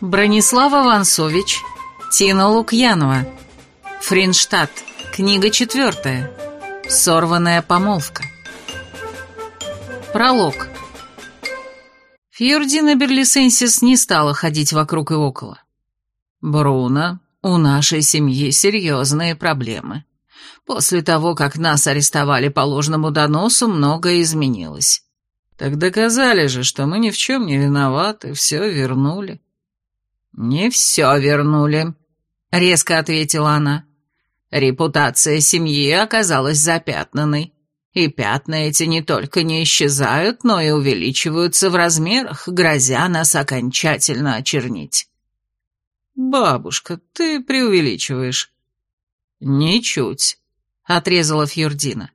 Бронислава Вансович, Тина Лукьянова. Фринштадт. Книга четвертая. Сорванная помолвка. Пролог. Фьордина Берлисенсис не стала ходить вокруг и около. «Бруно, у нашей семьи серьезные проблемы. После того, как нас арестовали по ложному доносу, многое изменилось. Так доказали же, что мы ни в чем не виноваты, все вернули». «Не все вернули», — резко ответила она. «Репутация семьи оказалась запятнанной, и пятна эти не только не исчезают, но и увеличиваются в размерах, грозя нас окончательно очернить». «Бабушка, ты преувеличиваешь». «Ничуть», — отрезала Фьюрдина.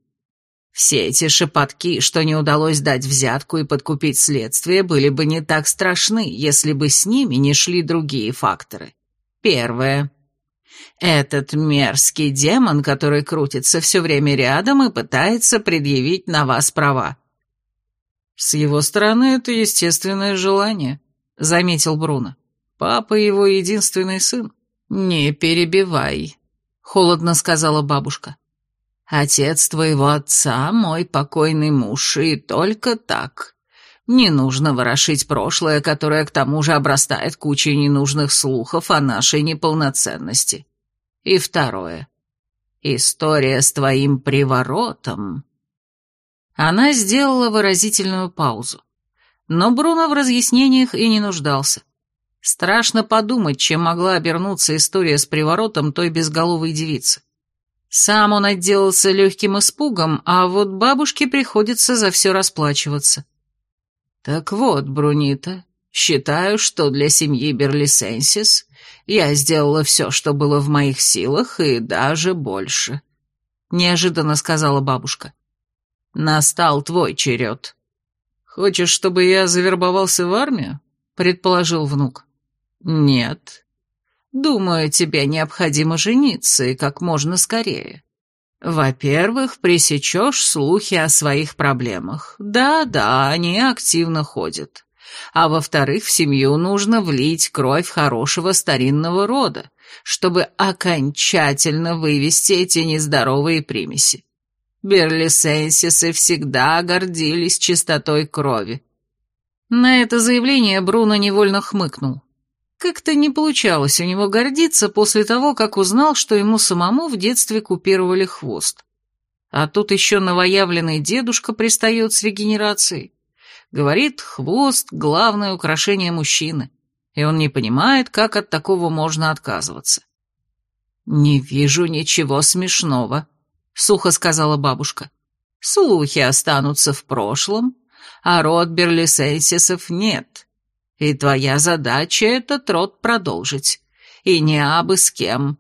Все эти шепотки, что не удалось дать взятку и подкупить следствие, были бы не так страшны, если бы с ними не шли другие факторы. Первое. Этот мерзкий демон, который крутится все время рядом и пытается предъявить на вас права. С его стороны это естественное желание, заметил Бруно. Папа его единственный сын. Не перебивай, холодно сказала бабушка. Отец твоего отца, мой покойный муж, и только так. Не нужно ворошить прошлое, которое к тому же обрастает кучей ненужных слухов о нашей неполноценности. И второе. История с твоим приворотом. Она сделала выразительную паузу. Но Бруно в разъяснениях и не нуждался. Страшно подумать, чем могла обернуться история с приворотом той безголовой девицы. Сам он отделался легким испугом, а вот бабушке приходится за все расплачиваться. Так вот, Брунита, считаю, что для семьи Берлисенсис я сделала все, что было в моих силах, и даже больше. Неожиданно сказала бабушка. Настал твой черед. Хочешь, чтобы я завербовался в армию? Предположил внук. Нет, Думаю, тебе необходимо жениться и как можно скорее. Во-первых, пресечешь слухи о своих проблемах. Да-да, они активно ходят. А во-вторых, в семью нужно влить кровь хорошего старинного рода, чтобы окончательно вывести эти нездоровые примеси. Берлисенсисы всегда гордились чистотой крови. На это заявление Бруно невольно хмыкнул. Как-то не получалось у него гордиться после того, как узнал, что ему самому в детстве купировали хвост. А тут еще новоявленный дедушка пристает с регенерацией. Говорит, хвост — главное украшение мужчины, и он не понимает, как от такого можно отказываться. «Не вижу ничего смешного», — сухо сказала бабушка. «Слухи останутся в прошлом, а род Берлисенсисов нет. И твоя задача — этот род продолжить. И не абы с кем».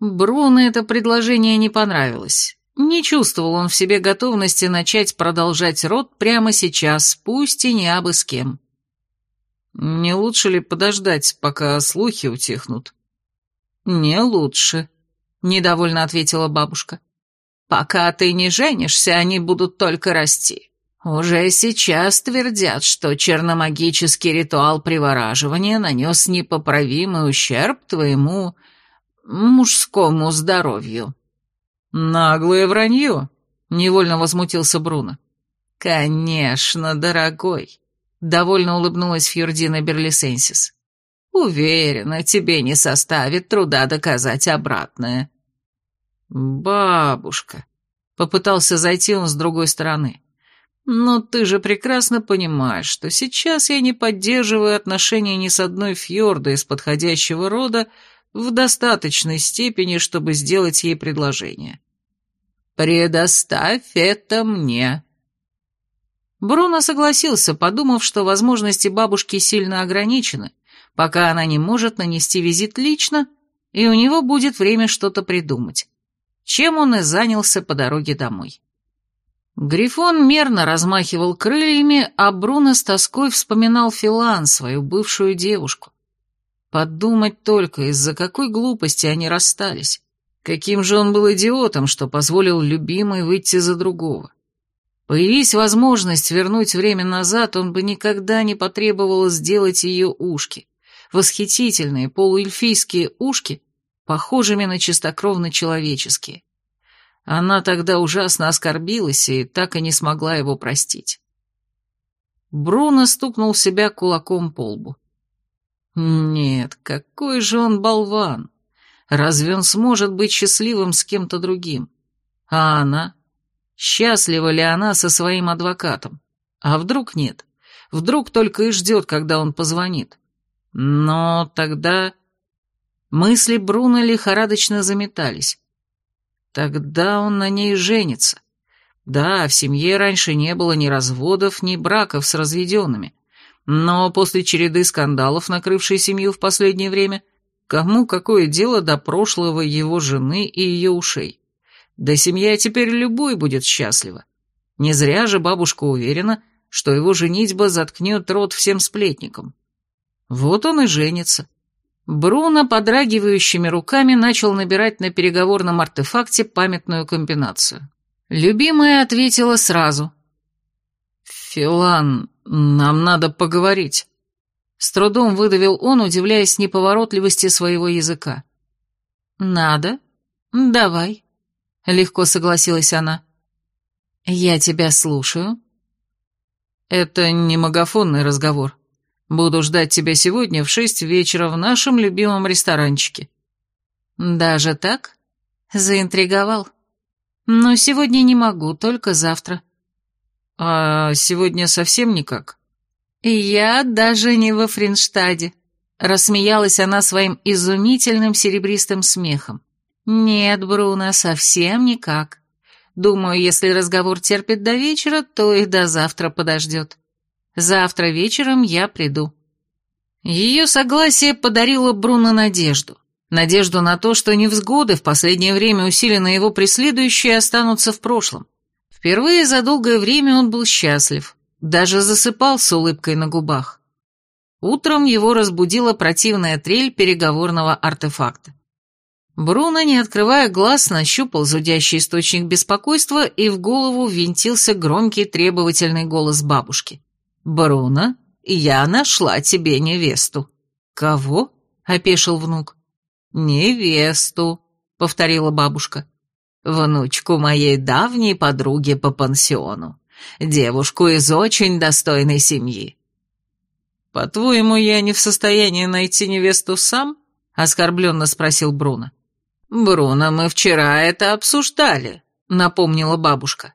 Бруно это предложение не понравилось. Не чувствовал он в себе готовности начать продолжать род прямо сейчас, пусть и не абы с кем. «Не лучше ли подождать, пока слухи утихнут?» «Не лучше», — недовольно ответила бабушка. «Пока ты не женишься, они будут только расти. Уже сейчас твердят, что черномагический ритуал привораживания нанес непоправимый ущерб твоему мужскому здоровью. Наглое вранье, невольно возмутился Бруно. Конечно, дорогой, довольно улыбнулась Фьюрдина Берлисенсис. Уверена, тебе не составит труда доказать обратное. Бабушка, попытался зайти он с другой стороны. Но ты же прекрасно понимаешь, что сейчас я не поддерживаю отношения ни с одной фьордой из подходящего рода в достаточной степени, чтобы сделать ей предложение. Предоставь это мне. Бруно согласился, подумав, что возможности бабушки сильно ограничены, пока она не может нанести визит лично, и у него будет время что-то придумать, чем он и занялся по дороге домой. Грифон мерно размахивал крыльями, а Бруно с тоской вспоминал Филан, свою бывшую девушку. Подумать только, из-за какой глупости они расстались. Каким же он был идиотом, что позволил любимой выйти за другого. Появись возможность вернуть время назад, он бы никогда не потребовал сделать ее ушки. Восхитительные полуэльфийские ушки, похожими на чистокровно человеческие. Она тогда ужасно оскорбилась и так и не смогла его простить. Бруно стукнул себя кулаком по лбу. Нет, какой же он болван! Разве он сможет быть счастливым с кем-то другим? А она? Счастлива ли она со своим адвокатом? А вдруг нет? Вдруг только и ждет, когда он позвонит? Но тогда... Мысли Бруно лихорадочно заметались. Тогда он на ней женится. Да, в семье раньше не было ни разводов, ни браков с разведенными. Но после череды скандалов, накрывшей семью в последнее время, кому какое дело до прошлого его жены и ее ушей? Да семья теперь любой будет счастлива. Не зря же бабушка уверена, что его женитьба заткнет рот всем сплетникам. Вот он и женится. Бруно подрагивающими руками начал набирать на переговорном артефакте памятную комбинацию. Любимая ответила сразу. «Филан, нам надо поговорить». С трудом выдавил он, удивляясь неповоротливости своего языка. «Надо? Давай», Легко согласилась она. «Я тебя слушаю». «Это не магафонный разговор. Буду ждать тебя сегодня в шесть вечера в нашем любимом ресторанчике». «Даже так?» Заинтриговал. «Но сегодня не могу, только завтра». «А сегодня совсем никак?» «Я даже не во Фринштаде», — рассмеялась она своим изумительным серебристым смехом. «Нет, Бруно, совсем никак. Думаю, если разговор терпит до вечера, то и до завтра подождет. Завтра вечером я приду». Ее согласие подарило Бруно надежду. Надежду на то, что невзгоды, в последнее время усиленно его преследующие, останутся в прошлом. Впервые за долгое время он был счастлив, даже засыпал с улыбкой на губах. Утром его разбудила противная трель переговорного артефакта. Бруно, не открывая глаз, нащупал зудящий источник беспокойства, и в голову ввинтился громкий требовательный голос бабушки. «Бруно, я нашла тебе невесту». «Кого?» — опешил внук. «Невесту», — повторила бабушка. «Внучку моей давней подруги по пансиону. Девушку из очень достойной семьи». «По-твоему, я не в состоянии найти невесту сам?» — оскорбленно спросил Бруно. «Бруно, мы вчера это обсуждали», — напомнила бабушка.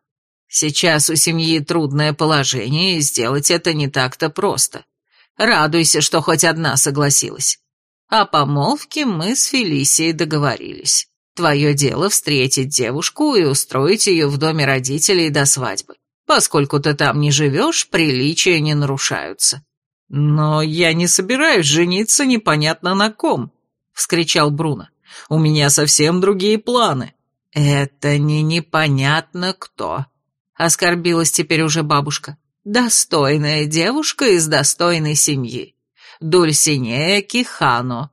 «Сейчас у семьи трудное положение, и сделать это не так-то просто. Радуйся, что хоть одна согласилась. О помолвке мы с Фелисией договорились. Твое дело встретить девушку и устроить ее в доме родителей до свадьбы. Поскольку ты там не живешь, приличия не нарушаются». «Но я не собираюсь жениться непонятно на ком», — вскричал Бруно. У меня совсем другие планы». «Это не непонятно кто», — оскорбилась теперь уже бабушка. «Достойная девушка из достойной семьи. Дульсинея Кихано.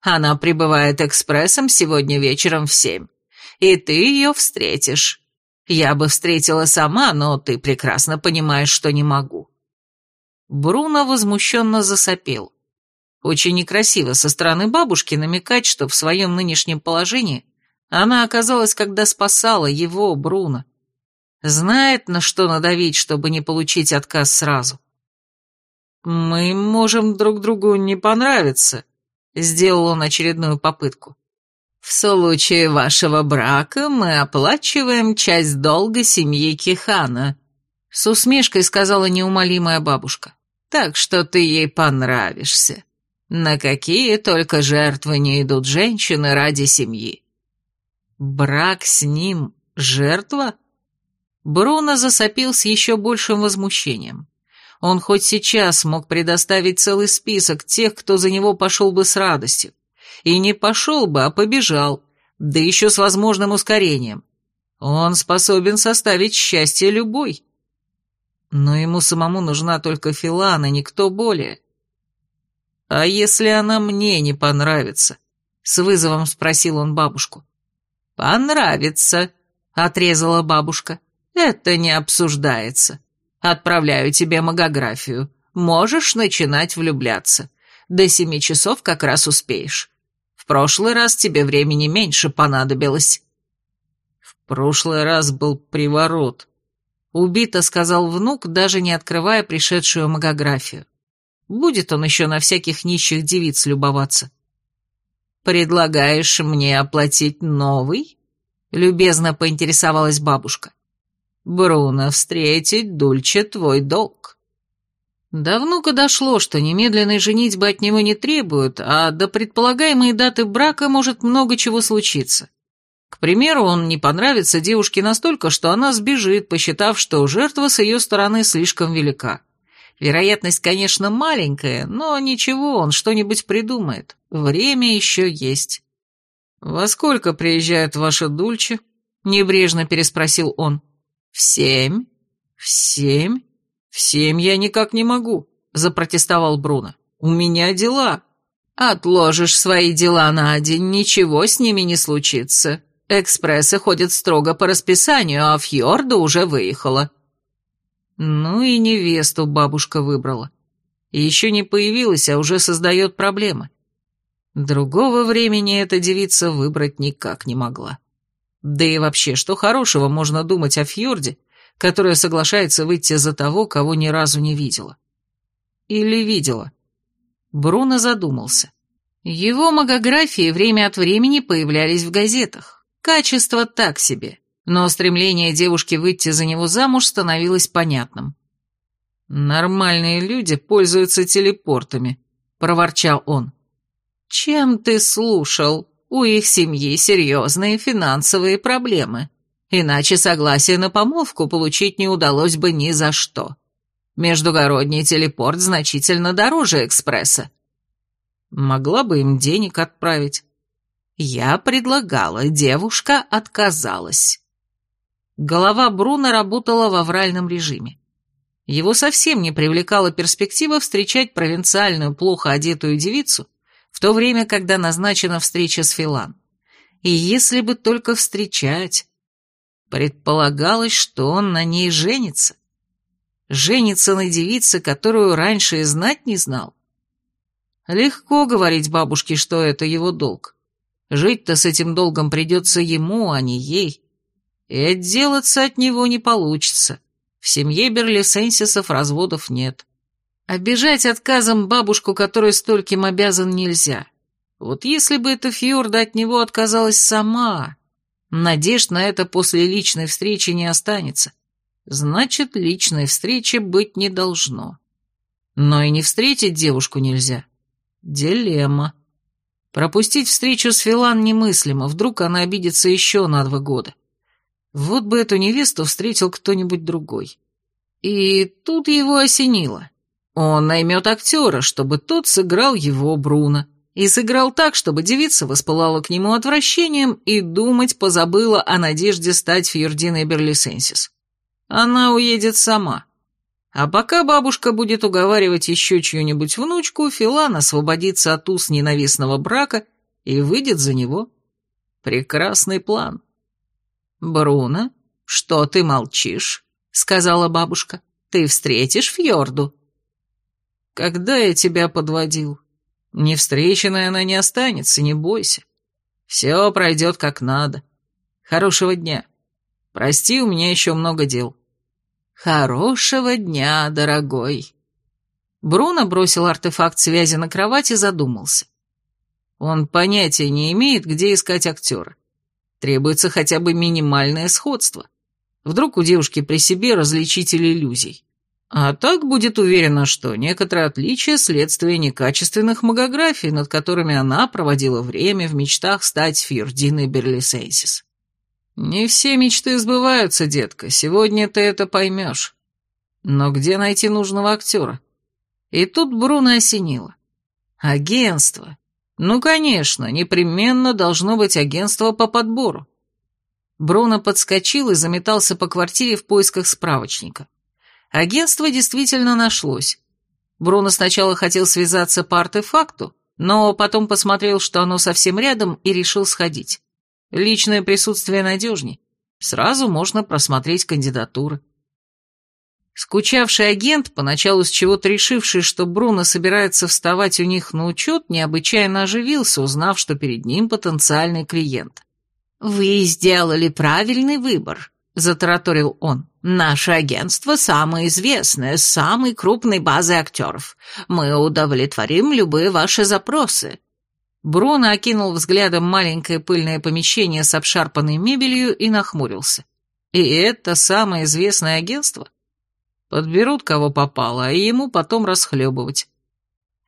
Она прибывает экспрессом сегодня вечером в семь, и ты ее встретишь. Я бы встретила сама, но ты прекрасно понимаешь, что не могу». Бруно возмущенно засопел. Очень некрасиво со стороны бабушки намекать, что в своем нынешнем положении она оказалась, когда спасала его, Бруно. Знает, на что надавить, чтобы не получить отказ сразу. «Мы можем друг другу не понравиться», — сделал он очередную попытку. «В случае вашего брака мы оплачиваем часть долга семьи Кихана», — с усмешкой сказала неумолимая бабушка. «Так что ты ей понравишься». На какие только жертвы не идут женщины ради семьи. Брак с ним — жертва? Бруно засопил с еще большим возмущением. Он хоть сейчас мог предоставить целый список тех, кто за него пошел бы с радостью. И не пошел бы, а побежал, да еще с возможным ускорением. Он способен составить счастье любой. Но ему самому нужна только Филана, никто более. «А если она мне не понравится?» — с вызовом спросил он бабушку. «Понравится», — отрезала бабушка. Это не обсуждается. Отправляю тебе магографию. Можешь начинать влюбляться. До семи часов как раз успеешь. В прошлый раз тебе времени меньше понадобилось». «В прошлый раз был приворот», — убито сказал внук, даже не открывая пришедшую магографию. Будет он еще на всяких нищих девиц любоваться. «Предлагаешь мне оплатить новый?» — любезно поинтересовалась бабушка. «Бруно, встретить Дульче твой долг». Давно-ка дошло, что немедленной женитьбы от него не требуют, а до предполагаемой даты брака может много чего случиться. К примеру, он не понравится девушке настолько, что она сбежит, посчитав, что жертва с ее стороны слишком велика. Вероятность, конечно, маленькая, но ничего, он что-нибудь придумает. Время еще есть. «Во сколько приезжает ваша Дульче?» — небрежно переспросил он. «В семь». «В семь? В семь я никак не могу», — запротестовал Бруно. «У меня дела». «Отложишь свои дела на день, ничего с ними не случится. Экспрессы ходят строго по расписанию, а Фьорда уже выехала». Ну и невесту бабушка выбрала. Еще не появилась, а уже создает проблемы. Другого времени эта девица выбрать никак не могла. Да и вообще, что хорошего можно думать о Фьорде, которая соглашается выйти за того, кого ни разу не видела? Или видела? Бруно задумался. Его магографии время от времени появлялись в газетах. Качество так себе но стремление девушки выйти за него замуж становилось понятным. «Нормальные люди пользуются телепортами», — проворчал он. «Чем ты слушал? У их семьи серьезные финансовые проблемы. Иначе согласие на помолвку получить не удалось бы ни за что. Междугородний телепорт значительно дороже экспресса». «Могла бы им денег отправить». «Я предлагала, девушка отказалась». Голова Бруно работала в авральном режиме. Его совсем не привлекала перспектива встречать провинциальную, плохо одетую девицу, то время, когда назначена встреча с Филан. И если бы только встречать... Предполагалось, что он на ней женится. Женится на девице, которую раньше и знать не знал. Легко говорить бабушке, что это его долг. Жить-то с этим долгом придется ему, а не ей и отделаться от него не получится. В семье Берлисенсисов разводов нет. Обижать отказом бабушку, которой стольким обязан, нельзя. Вот если бы эта Фьорда от него отказалась сама, надежд на это после личной встречи не останется. Значит, личной встречи быть не должно. Но и не встретить девушку нельзя. Дилемма. Пропустить встречу с Филан немыслимо, вдруг она обидится еще на два года. Вот бы эту невесту встретил кто-нибудь другой. И тут его осенило. Он наймет актера, чтобы тот сыграл его Бруно. И сыграл так, чтобы девица воспылала к нему отвращением и думать позабыла о надежде стать Фьюрдиной Берлисенсис. Она уедет сама. А пока бабушка будет уговаривать еще чью-нибудь внучку, Филан освободится от уз ненавистного брака и выйдет за него. Прекрасный план. «Бруно, что ты молчишь?» — сказала бабушка. «Ты встретишь Фьорду». «Когда я тебя подводил? Невстреченная она не останется, не бойся. Все пройдет как надо. Хорошего дня. Прости, у меня еще много дел». «Хорошего дня, дорогой». Бруно бросил артефакт связи на кровать и задумался. Он понятия не имеет, где искать актера. Требуется хотя бы минимальное сходство. Вдруг у девушки при себе различитель иллюзий. А так будет уверена, что некоторые отличия – следствие некачественных магографий, над которыми она проводила время в мечтах стать Фьюрдиной Берлисенсис. Не все мечты сбываются, детка, сегодня ты это поймешь. Но где найти нужного актера? И тут Бруно осенило. Агентство. Ну, конечно, непременно должно быть агентство по подбору. Бруно подскочил и заметался по квартире в поисках справочника. Агентство действительно нашлось. Бруно сначала хотел связаться по артефакту, но потом посмотрел, что оно совсем рядом, и решил сходить. Личное присутствие надежней. Сразу можно просмотреть кандидатуры. Скучавший агент, поначалу с чего-то решивший, что Бруно собирается вставать у них на учет, необычайно оживился, узнав, что перед ним потенциальный клиент. «Вы сделали правильный выбор», — затараторил он. «Наше агентство самое известное, с самой крупной базой актеров. Мы удовлетворим любые ваши запросы». Бруно окинул взглядом маленькое пыльное помещение с обшарпанной мебелью и нахмурился. «И это самое известное агентство?» Подберут кого попало, а ему потом расхлебывать.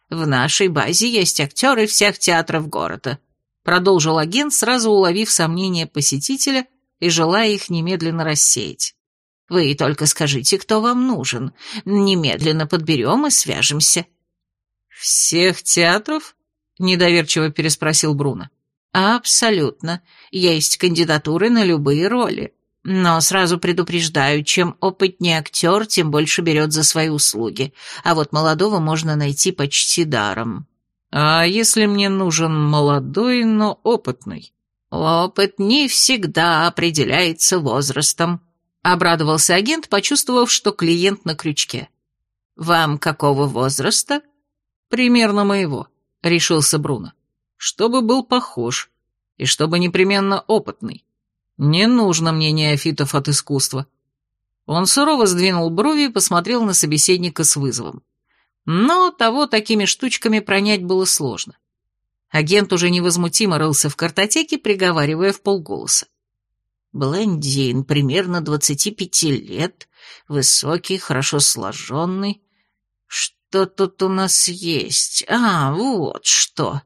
«В нашей базе есть актеры всех театров города», продолжил агент, сразу уловив сомнения посетителя и желая их немедленно рассеять. «Вы только скажите, кто вам нужен. Немедленно подберем и свяжемся». «Всех театров?» — недоверчиво переспросил Бруно. «Абсолютно. Есть кандидатуры на любые роли. Но сразу предупреждаю, чем опытнее актер, тем больше берет за свои услуги, а вот молодого можно найти почти даром. А если мне нужен молодой, но опытный? Опыт не всегда определяется возрастом, обрадовался агент, почувствовав, что клиент на крючке. Вам какого возраста? Примерно моего, решился Бруно. Чтобы был похож, и чтобы непременно опытный. Не нужно мне неофитов от искусства. Он сурово сдвинул брови и посмотрел на собеседника с вызовом. Но того такими штучками пронять было сложно. Агент уже невозмутимо рылся в картотеке, приговаривая в полголоса. Блондин, примерно двадцати пяти лет, высокий, хорошо сложенный. Что тут у нас есть? А, вот что.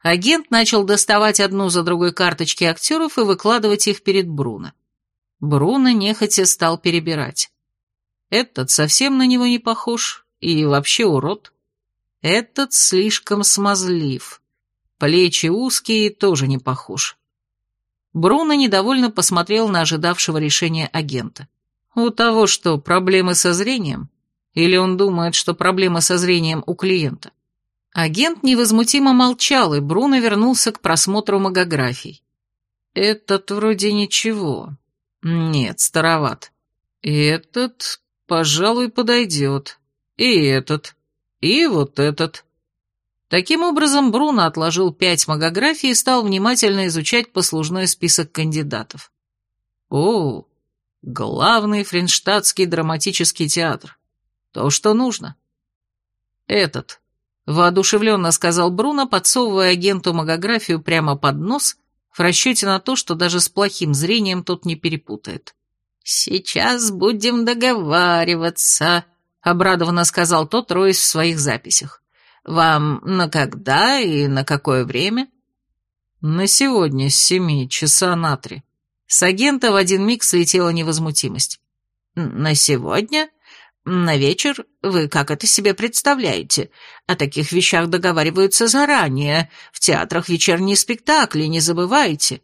Агент начал доставать одну за другой карточки актеров и выкладывать их перед Бруно. Бруно нехотя стал перебирать. Этот совсем на него не похож и вообще урод. Этот слишком смазлив. Плечи узкие тоже не похож. Бруно недовольно посмотрел на ожидавшего решения агента. У того что, проблемы со зрением? Или он думает, что проблемы со зрением у клиента? Агент невозмутимо молчал, и Бруно вернулся к просмотру магографий. «Этот вроде ничего. Нет, староват. Этот, пожалуй, подойдет. И этот. И вот этот». Таким образом, Бруно отложил пять магографий и стал внимательно изучать послужной список кандидатов. «О, главный френштадтский драматический театр. То, что нужно. Этот. Воодушевленно сказал Бруно, подсовывая агенту магографию прямо под нос, в расчете на то, что даже с плохим зрением тот не перепутает. «Сейчас будем договариваться», — обрадованно сказал тот, роясь в своих записях. «Вам на когда и на какое время?» «На сегодня с семи часа на три». С агента в один миг слетела невозмутимость. «На сегодня? На вечер? Вы как это себе представляете? О таких вещах договариваются заранее. В театрах вечерние спектакли, не забывайте».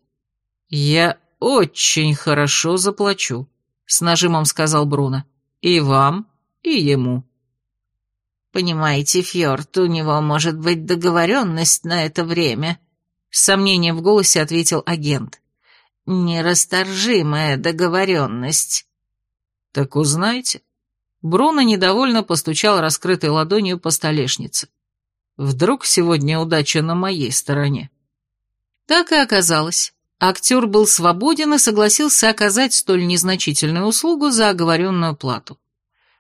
«Я очень хорошо заплачу», — с нажимом сказал Бруно. «И вам, и ему». «Понимаете, Фьорд, у него может быть договоренность на это время», — с сомнением в голосе ответил агент. «Нерасторжимая договоренность». «Так узнайте», Бруно недовольно постучал раскрытой ладонью по столешнице. Вдруг сегодня удача на моей стороне. Так и оказалось. Актер был свободен и согласился оказать столь незначительную услугу за оговоренную плату.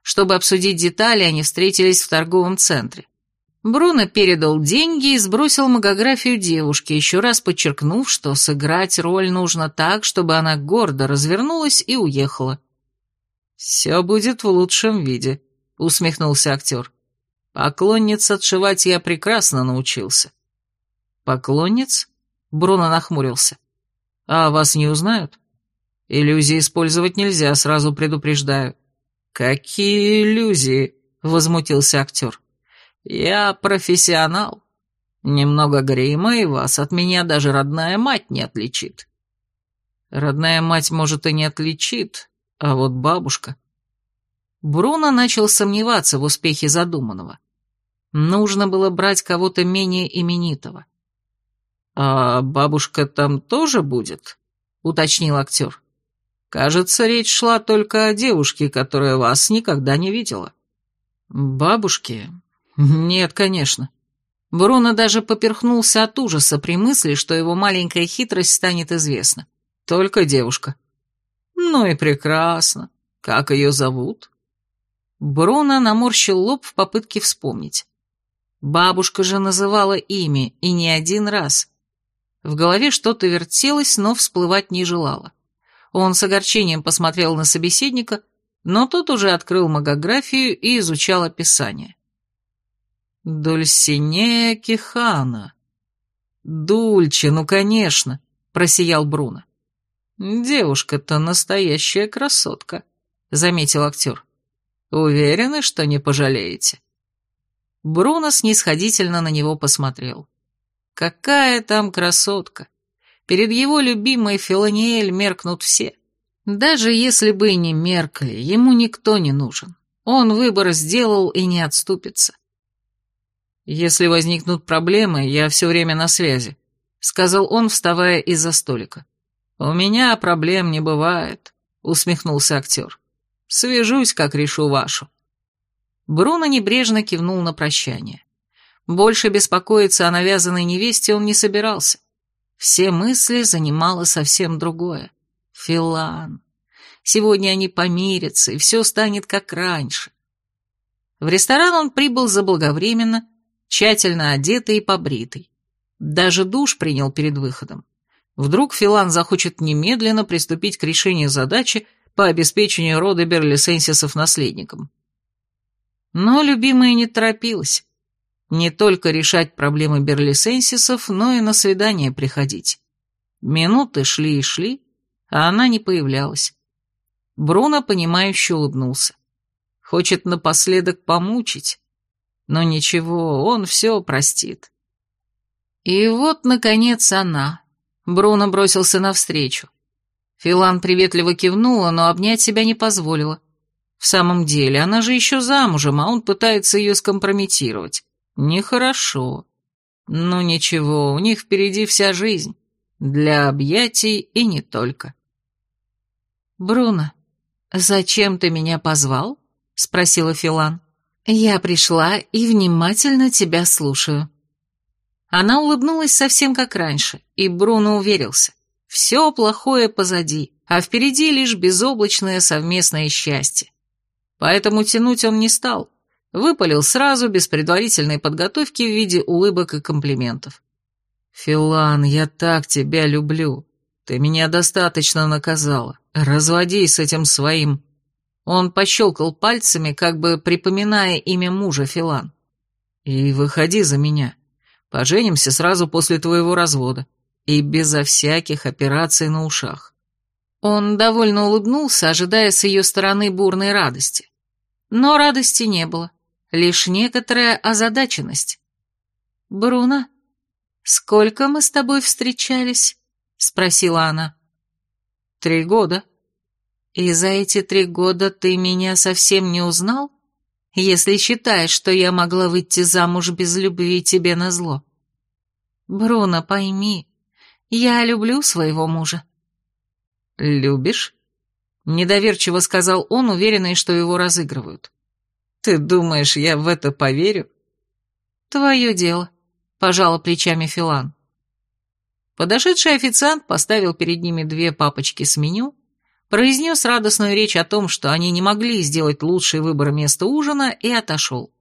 Чтобы обсудить детали, они встретились в торговом центре. Бруно передал деньги и сбросил магографию девушке, еще раз подчеркнув, что сыграть роль нужно так, чтобы она гордо развернулась и уехала. «Все будет в лучшем виде», — усмехнулся актер. «Поклонниц отшивать я прекрасно научился». «Поклонниц?» — Бруно нахмурился. «А вас не узнают?» «Иллюзии использовать нельзя, сразу предупреждаю». «Какие иллюзии?» — возмутился актер. «Я профессионал. Немного грима, и вас от меня даже родная мать не отличит». «Родная мать, может, и не отличит, а вот бабушка... Бруно начал сомневаться в успехе задуманного. Нужно было брать кого-то менее именитого. «А бабушка там тоже будет?» — уточнил актер. Кажется, речь шла только о девушке, которая вас никогда не видела». «Бабушки? Нет, конечно». Бруно даже поперхнулся от ужаса при мысли, что его маленькая хитрость станет известна. Только девушка. Ну и прекрасно. Как ее зовут? Бруно наморщил лоб в попытке вспомнить. Бабушка же называла имя, и не один раз. В голове что-то вертелось, но всплывать не желало. Он с огорчением посмотрел на собеседника, но тот уже открыл магографию и изучал описание. «Дульсинея Кихана». «Дульче, ну, конечно», — просиял Бруно. «Девушка-то настоящая красотка», — заметил актер. «Уверены, что не пожалеете?» Бруно снисходительно на него посмотрел. «Какая там красотка! Перед его любимой Филаниэль меркнут все. Даже если бы и не меркли, ему никто не нужен. Он выбор сделал и не отступится. «Если возникнут проблемы, я все время на связи», — сказал он, вставая из-за столика. «У меня проблем не бывает», — усмехнулся актер. «Свяжусь, как решу вашу». Бруно небрежно кивнул на прощание. Больше беспокоиться о навязанной невесте он не собирался. Все мысли занимало совсем другое. Филан. Сегодня они помирятся, и все станет как раньше. В ресторан он прибыл заблаговременно, тщательно одетый и побритый. Даже душ принял перед выходом. Вдруг Филан захочет немедленно приступить к решению задачи по обеспечению рода Берлисенсисов наследником. Но любимая не торопилась. Не только решать проблемы Берлисенсисов, но и на свидание приходить. Минуты шли и шли, а она не появлялась. Бруно, понимающе улыбнулся. Хочет напоследок помучить, но ничего, он все простит. И вот, наконец, она. Бруно бросился навстречу. Филан приветливо кивнула, но обнять себя не позволила. В самом деле, она же еще замужем, а он пытается ее скомпрометировать. Нехорошо. Ну ничего, у них впереди вся жизнь. Для объятий и не только. «Бруно, зачем ты меня позвал?» — спросила Филан. «Я пришла и внимательно тебя слушаю». Она улыбнулась совсем как раньше, и Бруно уверился. Все плохое позади, а впереди лишь безоблачное совместное счастье. Поэтому тянуть он не стал, выпалил сразу, без предварительной подготовки в виде улыбок и комплиментов. «Филан, я так тебя люблю. Ты меня достаточно наказала. Разводись с этим своим...» Он пощелкал пальцами, как бы припоминая имя мужа Филан. «И выходи за меня. Поженимся сразу после твоего развода. И безо всяких операций на ушах». Он довольно улыбнулся, ожидая с ее стороны бурной радости. Но радости не было, лишь некоторая озадаченность. «Бруно, сколько мы с тобой встречались?» — спросила она. «Три года», «И за эти три года ты меня совсем не узнал, если считаешь, что я могла выйти замуж без любви тебе на зло? Бруно, пойми, я люблю своего мужа». «Любишь?» — недоверчиво сказал он, уверенный, что его разыгрывают. «Ты думаешь, я в это поверю?» «Твое дело», — пожала плечами Филан. Подошедший официант поставил перед ними две папочки с меню, произнес радостную речь о том, что они не могли сделать лучший выбор места ужина, и отошел.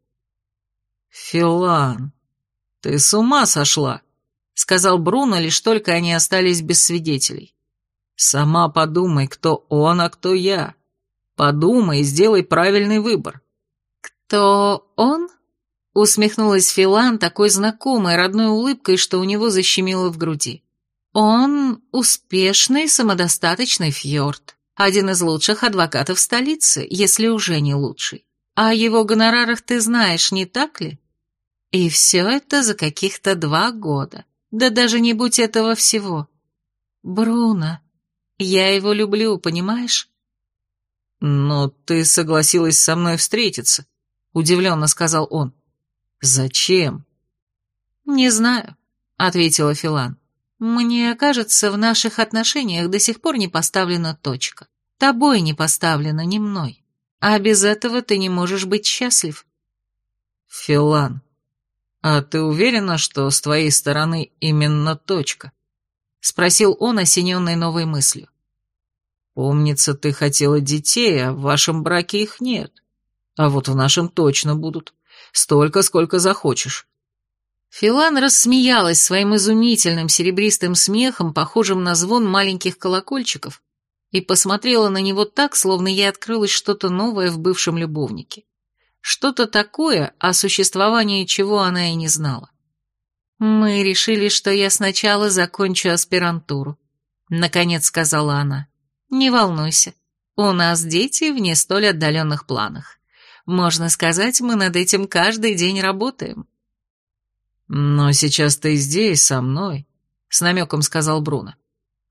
«Филан, ты с ума сошла», — сказал Бруно, лишь только они остались без свидетелей. «Сама подумай, кто он, а кто я. Подумай и сделай правильный выбор». «Кто он?» — усмехнулась Филан такой знакомой родной улыбкой, что у него защемило в груди. «Он успешный, самодостаточный фьорд один из лучших адвокатов столицы, если уже не лучший. О его гонорарах ты знаешь, не так ли? И все это за каких-то два года. Да даже не будь этого всего. Бруно, я его люблю, понимаешь? Но ты согласилась со мной встретиться, удивленно сказал он. Зачем? Не знаю, ответила Филан. Мне кажется, в наших отношениях до сих пор не поставлена точка. Тобой не поставлено, не мной. А без этого ты не можешь быть счастлив. Филан, а ты уверена, что с твоей стороны именно точка? Спросил он, осененный новой мыслью. Помнится, ты хотела детей, а в вашем браке их нет. А вот в нашем точно будут. Столько, сколько захочешь. Филан рассмеялась своим изумительным серебристым смехом, похожим на звон маленьких колокольчиков, и посмотрела на него так, словно ей открылось что-то новое в бывшем любовнике. Что-то такое, о существовании чего она и не знала. «Мы решили, что я сначала закончу аспирантуру», — наконец сказала она. «Не волнуйся, у нас дети в не столь отдаленных планах. Можно сказать, мы над этим каждый день работаем». «Но сейчас ты здесь, со мной», — с намеком сказал Бруно.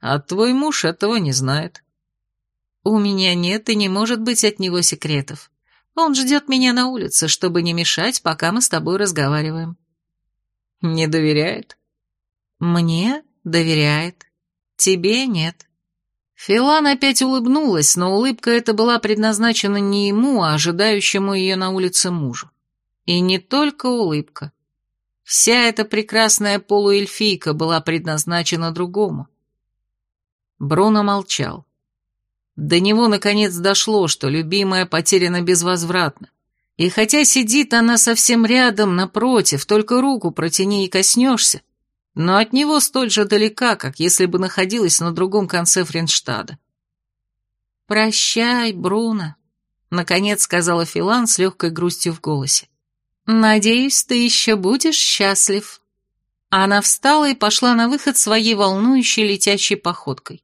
«А твой муж этого не знает». У меня нет и не может быть от него секретов. Он ждет меня на улице, чтобы не мешать, пока мы с тобой разговариваем. Не доверяет? Мне доверяет. Тебе нет. Филан опять улыбнулась, но улыбка эта была предназначена не ему, а ожидающему ее на улице мужу. И не только улыбка. Вся эта прекрасная полуэльфийка была предназначена другому. Бруно молчал. До него наконец дошло, что любимая потеряна безвозвратно. И хотя сидит она совсем рядом, напротив, только руку протяни и коснешься, но от него столь же далека, как если бы находилась на другом конце Френштада. «Прощай, Бруно», — наконец сказала Филан с легкой грустью в голосе. «Надеюсь, ты еще будешь счастлив». Она встала и пошла на выход своей волнующей летящей походкой.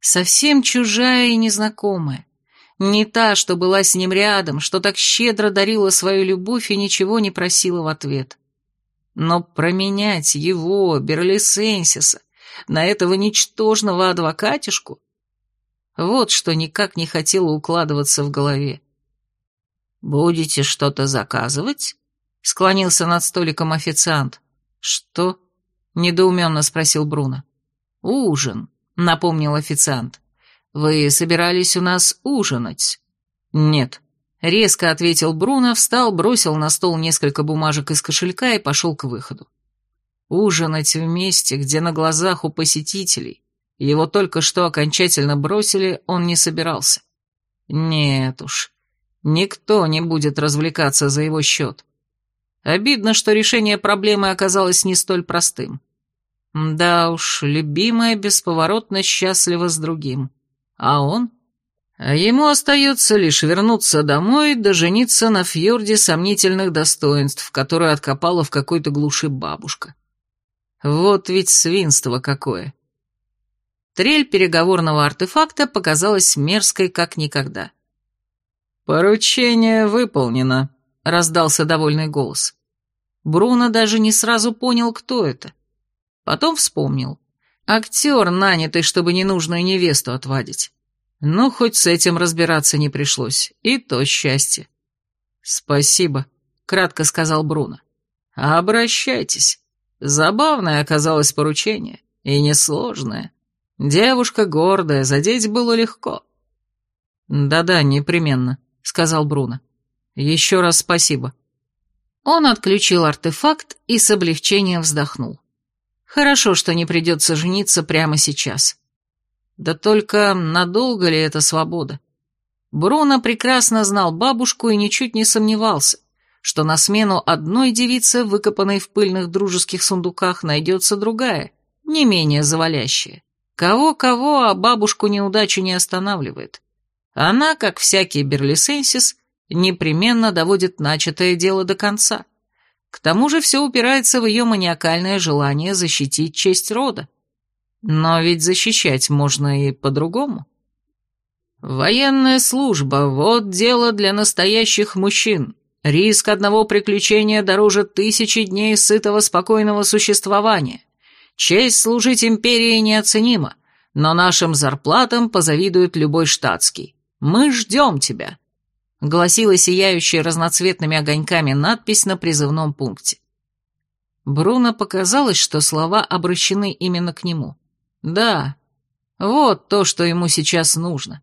Совсем чужая и незнакомая. Не та, что была с ним рядом, что так щедро дарила свою любовь и ничего не просила в ответ. Но променять его, Берлисенсиса, на этого ничтожного адвокатишку, вот что никак не хотело укладываться в голове. «Будете что-то заказывать?» — склонился над столиком официант. «Что?» — недоуменно спросил Бруно. «Ужин», — напомнил официант. «Вы собирались у нас ужинать?» «Нет», — резко ответил Бруно, встал, бросил на стол несколько бумажек из кошелька и пошел к выходу. Ужинать вместе, где на глазах у посетителей. Его только что окончательно бросили, он не собирался. Нет уж, никто не будет развлекаться за его счет. Обидно, что решение проблемы оказалось не столь простым. Да уж, любимая бесповоротно счастлива с другим. А он? А ему остается лишь вернуться домой да жениться на фьорде сомнительных достоинств, которую откопала в какой-то глуши бабушка. Вот ведь свинство какое. Трель переговорного артефакта показалась мерзкой как никогда. «Поручение выполнено», — раздался довольный голос. Бруно даже не сразу понял, кто это. Потом вспомнил. Актер, нанятый, чтобы ненужную невесту отвадить. Ну, хоть с этим разбираться не пришлось. И то счастье. «Спасибо», — кратко сказал Бруно. «Обращайтесь. Забавное оказалось поручение. И несложное. Девушка гордая, задеть было легко». «Да-да, непременно», — сказал Бруно. «Еще раз спасибо». Он отключил артефакт и с облегчением вздохнул. Хорошо, что не придется жениться прямо сейчас. Да только надолго ли эта свобода? Бруно прекрасно знал бабушку и ничуть не сомневался, что на смену одной девице, выкопанной в пыльных дружеских сундуках, найдется другая, не менее завалящая. Кого-кого, а бабушку неудачу не останавливает. Она, как всякий берлисенсис, непременно доводит начатое дело до конца. К тому же все упирается в ее маниакальное желание защитить честь рода. Но ведь защищать можно и по-другому. Военная служба — вот дело для настоящих мужчин. Риск одного приключения дороже тысячи дней сытого спокойного существования. Честь служить империи неоценима, но нашим зарплатам позавидует любой штатский. Мы ждем тебя гласила сияющая разноцветными огоньками надпись на призывном пункте. Бруно показалось, что слова обращены именно к нему. Да, вот то, что ему сейчас нужно.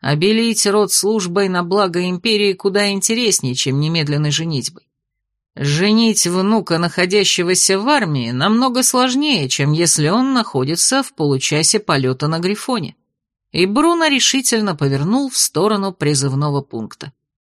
Обелить род службой на благо империи куда интереснее, чем немедленной женитьбой. Женить внука, находящегося в армии, намного сложнее, чем если он находится в получасе полета на Грифоне. И Бруно решительно повернул в сторону призывного пункта.